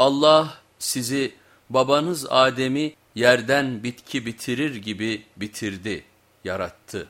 Allah sizi babanız Adem'i yerden bitki bitirir gibi bitirdi, yarattı.